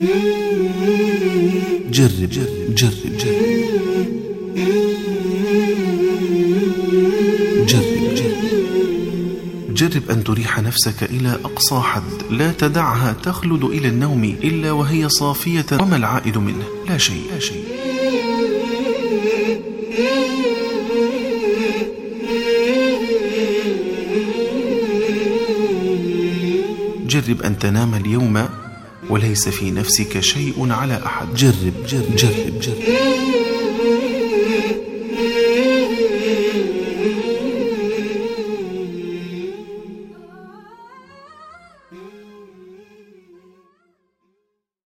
جرب جرب جرب. جرب جرب. جرب جرب أن تريح نفسك إلى أقصى حد. لا تدعها تخلد إلى النوم إلا وهي صافية. وما العائد منه؟ لا شيء. لا شيء. جرب أن تنام اليوم وليس في نفسك شيء على أحد جرب جرب جرب, جرب.